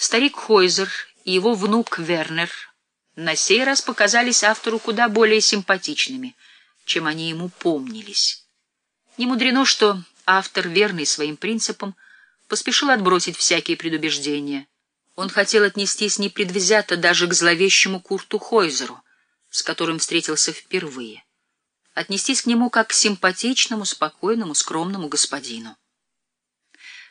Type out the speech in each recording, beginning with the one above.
Старик Хойзер и его внук Вернер на сей раз показались автору куда более симпатичными, чем они ему помнились. Не мудрено, что автор, верный своим принципам, поспешил отбросить всякие предубеждения. Он хотел отнестись непредвзято даже к зловещему Курту Хойзеру, с которым встретился впервые. Отнестись к нему как к симпатичному, спокойному, скромному господину.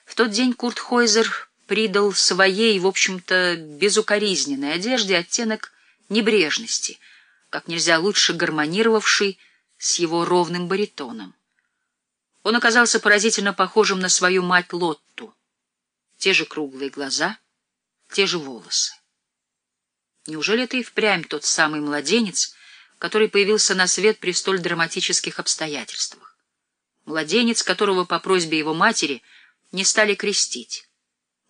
В тот день Курт Хойзер придал своей, в общем-то, безукоризненной одежде оттенок небрежности, как нельзя лучше гармонировавший с его ровным баритоном. Он оказался поразительно похожим на свою мать Лотту. Те же круглые глаза, те же волосы. Неужели это и впрямь тот самый младенец, который появился на свет при столь драматических обстоятельствах? Младенец, которого по просьбе его матери не стали крестить.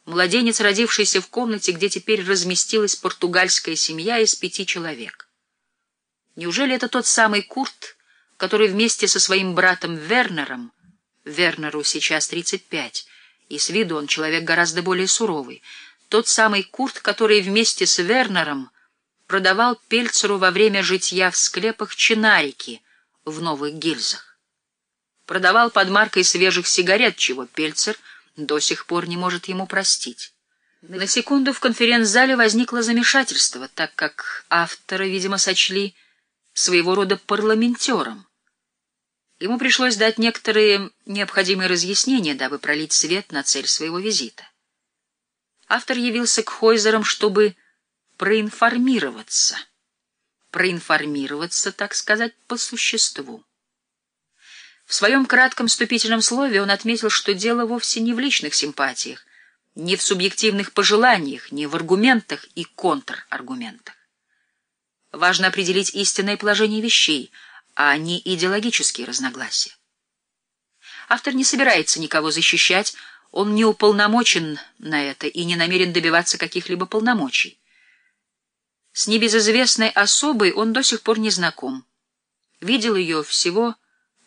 Младенец, родившийся в комнате, где теперь разместилась португальская семья из пяти человек. Неужели это тот самый Курт, который вместе со своим братом Вернером, Вернеру сейчас 35, и с виду он человек гораздо более суровый, тот самый Курт, который вместе с Вернером продавал Пельцеру во время житья в склепах чинарики в Новых Гильзах. Продавал под маркой свежих сигарет, чего Пельцер — до сих пор не может ему простить. На секунду в конференц-зале возникло замешательство, так как автора, видимо, сочли своего рода парламентером. Ему пришлось дать некоторые необходимые разъяснения, дабы пролить свет на цель своего визита. Автор явился к Хойзерам, чтобы проинформироваться. Проинформироваться, так сказать, по существу. В своем кратком вступительном слове он отметил, что дело вовсе не в личных симпатиях, не в субъективных пожеланиях, не в аргументах и контраргументах. Важно определить истинное положение вещей, а не идеологические разногласия. Автор не собирается никого защищать, он не уполномочен на это и не намерен добиваться каких-либо полномочий. С небезызвестной особой он до сих пор не знаком. Видел ее всего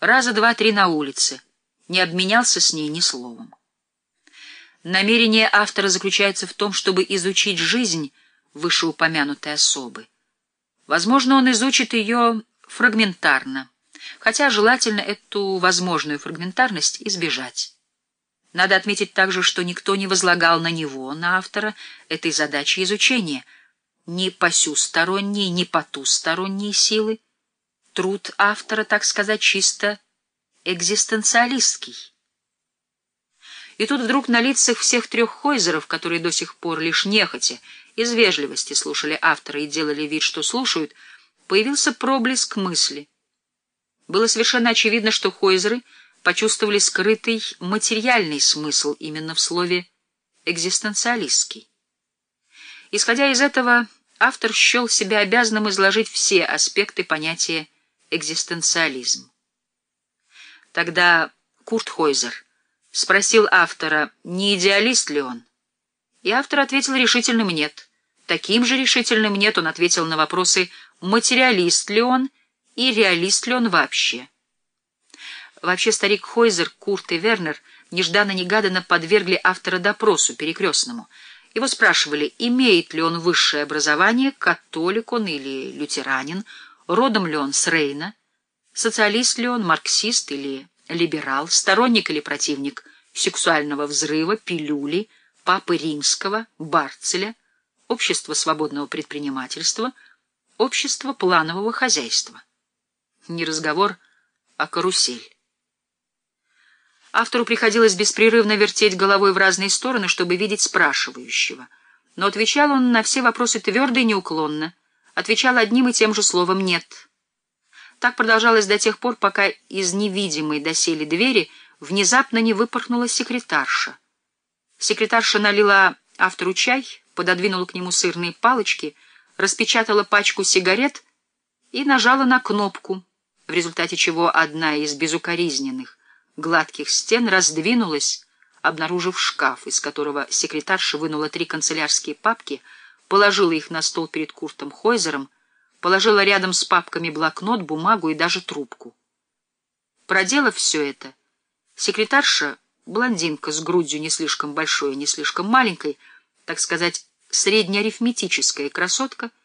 раза два-три на улице, не обменялся с ней ни словом. Намерение автора заключается в том, чтобы изучить жизнь вышеупомянутой особы. Возможно, он изучит ее фрагментарно, хотя желательно эту возможную фрагментарность избежать. Надо отметить также, что никто не возлагал на него, на автора, этой задачи изучения, ни посюсторонние, ни потусторонние силы, труд автора, так сказать, чисто экзистенциалистский. И тут вдруг на лицах всех трех Хойзеров, которые до сих пор лишь нехотя, из вежливости слушали автора и делали вид, что слушают, появился проблеск мысли. Было совершенно очевидно, что Хойзеры почувствовали скрытый материальный смысл именно в слове «экзистенциалистский». Исходя из этого, автор счел себя обязанным изложить все аспекты понятия экзистенциализм. Тогда Курт Хойзер спросил автора, не идеалист ли он. И автор ответил решительным «нет». Таким же решительным «нет» он ответил на вопросы, материалист ли он и реалист ли он вообще. Вообще старик Хойзер, Курт и Вернер нежданно-негаданно подвергли автора допросу перекрестному. Его спрашивали, имеет ли он высшее образование, католик он или лютеранин, родом ли он с Рейна, социалист ли он, марксист или либерал, сторонник или противник сексуального взрыва, пилюли, папы римского, Барцеля, общества свободного предпринимательства, общества планового хозяйства. Не разговор, а карусель. Автору приходилось беспрерывно вертеть головой в разные стороны, чтобы видеть спрашивающего. Но отвечал он на все вопросы твердо и неуклонно, отвечал одним и тем же словом «нет». Так продолжалось до тех пор, пока из невидимой доселе двери внезапно не выпорхнула секретарша. Секретарша налила автору чай, пододвинула к нему сырные палочки, распечатала пачку сигарет и нажала на кнопку, в результате чего одна из безукоризненных гладких стен раздвинулась, обнаружив шкаф, из которого секретарша вынула три канцелярские папки, положила их на стол перед Куртом Хойзером, положила рядом с папками блокнот, бумагу и даже трубку. Проделав все это, секретарша, блондинка с грудью не слишком большой и не слишком маленькой, так сказать, среднеарифметическая красотка —